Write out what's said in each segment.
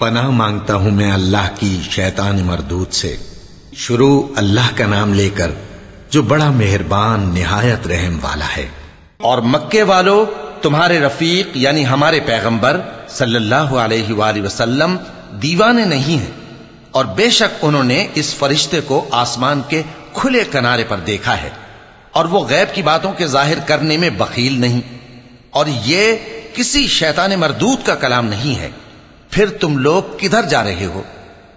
پناہ مانگتا ہوں میں اللہ کی شیطان مردود سے۔ شروع اللہ کا نام لے کر، جو بڑا مہربان، نہایت رحم والا ہے۔ اور مکے والو، تمہارے رفیق یعنی ہمارے پیغمبر صلی اللہ علیہ وآلہ وسلم دیوانے نہیں ہیں۔ اور بے شک انہوں نے اس فرشتے کو آسمان کے کھلے کنارے پر دیکھا ہے۔ اور وہ غیب کی باتوں کے ظاہر کرنے میں بخیل نہیں۔ اور یہ کسی شیطان مردود کا کلام نہیں ہے۔ پھر تم لوگ کدھر جا رہے ہو؟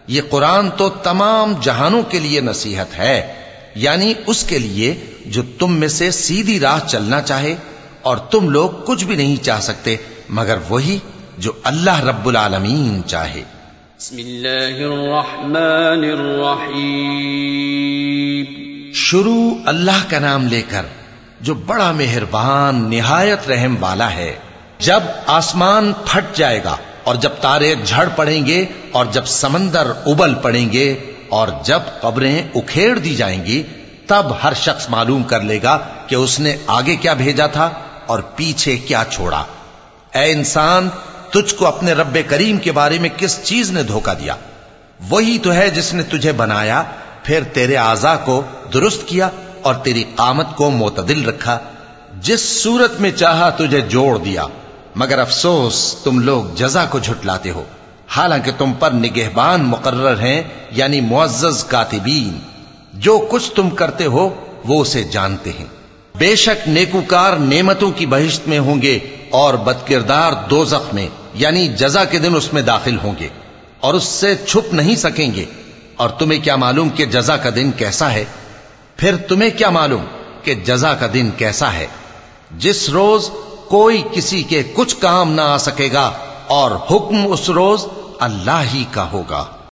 یہ قرآن تو تمام جہانوں کے لیے نصیحت ہے یعنی اس کے لیے جو تم میں سے سیدھی راہ چلنا چاہے اور تم لوگ کچھ بھی نہیں چاہ سکتے مگر وہی جو اللہ رب العالمین چاہے۔ بسم اللہ الرحمن الرحیم۔ شروع اللہ کا نام لے کر جو بڑا مہربان نہایت رحم والا ہے۔ جب آسمان پھٹ جائے گا اور جب تارے جھڑ پڑیں گے اور جب سمندر ابل پڑیں گے اور جب قبریں اکھیڑ دی جائیں گی، تب ہر شخص معلوم کر لے گا کہ اس نے آگے کیا بھیجا تھا اور پیچھے کیا چھوڑا۔ اے انسان، تجھ کو اپنے رب کریم کے بارے میں کس چیز نے دھوکا دیا؟ وہی تو ہے جس نے تجھے بنایا، پھر تیرے آزا کو درست کیا اور تیری قامت کو معتدل رکھا، جس صورت میں چاہا تجھے جوڑ دیا۔ مگر افسوس تم لوگ جزا کو جھٹلاتے ہو۔ حالانکہ تم پر نگہبان مقرر ہیں یعنی معزز کاتبین۔ جو کچھ تم کرتے ہو، وہ اسے جانتے ہیں۔ بے شک نیکوکار نعمتوں کی بہشت میں ہوں گے اور بدکردار دوزخ میں یعنی جزا کے دن اس میں داخل ہوں گے۔ اور اس سے چھپ نہیں سکیں گے۔ اور تمہیں کیا معلوم کہ جزا کا دن کیسا ہے؟ پھر تمہیں کیا معلوم کہ جزا کا دن کیسا ہے؟ جس روز کوئی کسی کے کچھ کام نہ آ سکے گا اور حکم اس روز اللہ ہی کا ہوگا۔